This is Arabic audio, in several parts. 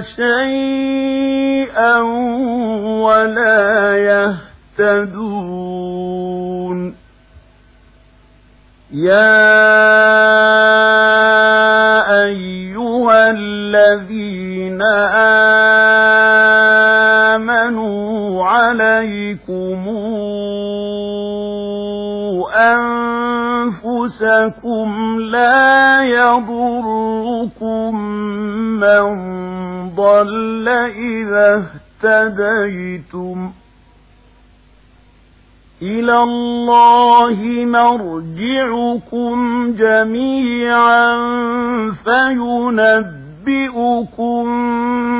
شَيْئًا وَلَا يَهْتَدُونَ. يَا أَيُّهَا الَّذِينَ آمَنُوا عَلَيْكُمْ أَنفُسَكُمْ لَا يَضُرُّكُم مَّن ضَلَّ إِذَا اهْتَدَيْتُمْ. إِلَى اللَّهِ مَرْجِعُكُمْ جَمِيعًا فَيُنَبِّئُكُم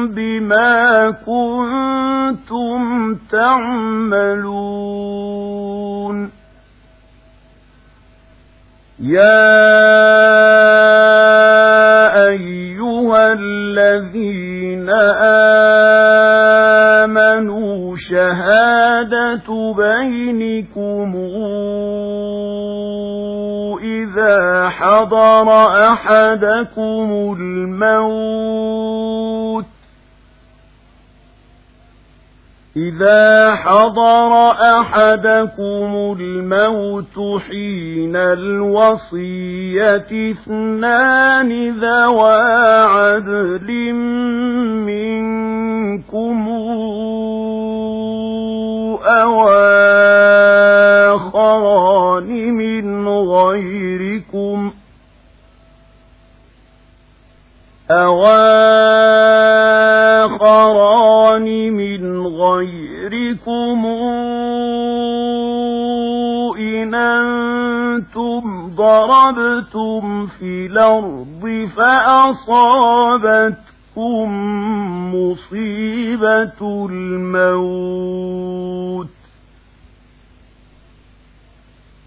بِمَا كُنتُمْ تَعْمَلُونَ. يَا شَهَادَةُ بَيْنِكُمْ إِذَا حَضَرَ أَحَدَكُمُ الْمَوْتُ إِذَا حَضَرَ أَحَدَكُمُ الْمَوْتُ حِينَ الْوَصِيَّةِ اثْنَانِ ذَوَا عَدْلٍ أَوْ آخَرَانِ مِنْ غَيْرِكُمْ أَوْ آخَرَانِ مِنْ غَيْرِكُمْ إِنْ أَنْتُمْ ضَرَبْتُمْ فِي الْأَرْضِ فَأَصَابَتْكُم مُّصِيبَةُ الْمَوْتِ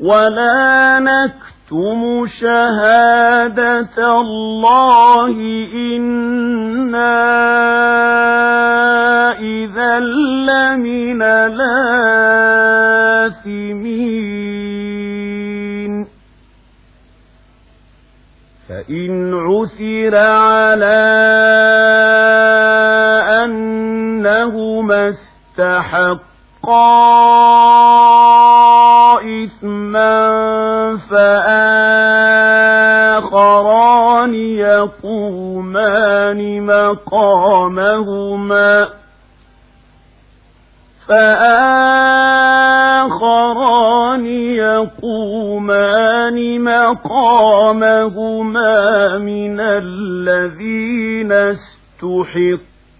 ولا نكتم شهادة الله إنا إذا لمن الآثمين فإن عثر على أنهما استحقا إثما فآخران يقومان مقامهما فآخران يقومان مقامهما من الذين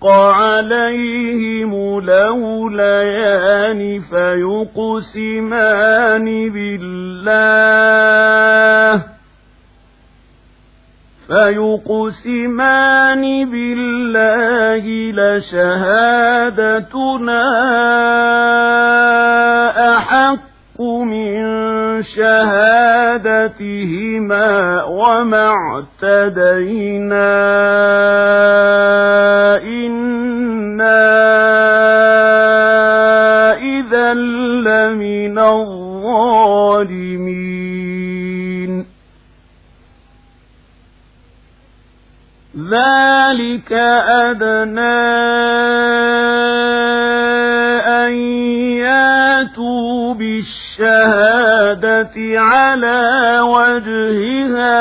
استحق عليهم لوليان فيقسمان بالله فيقسمان بالله لشهادتنا أحق من شهادتهما وما اعتدينا إنا إذا لمن الظالمين ذلك أدنى أن ياتوا بالشهادة على وجهها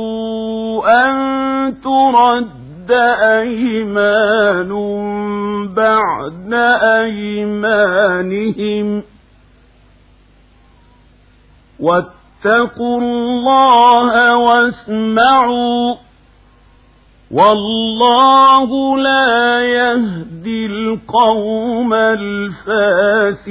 يخافوا أن ترد أيمان بعد أيمانهم واتقوا الله واسمعوا والله لا يهدي القوم الفاسقين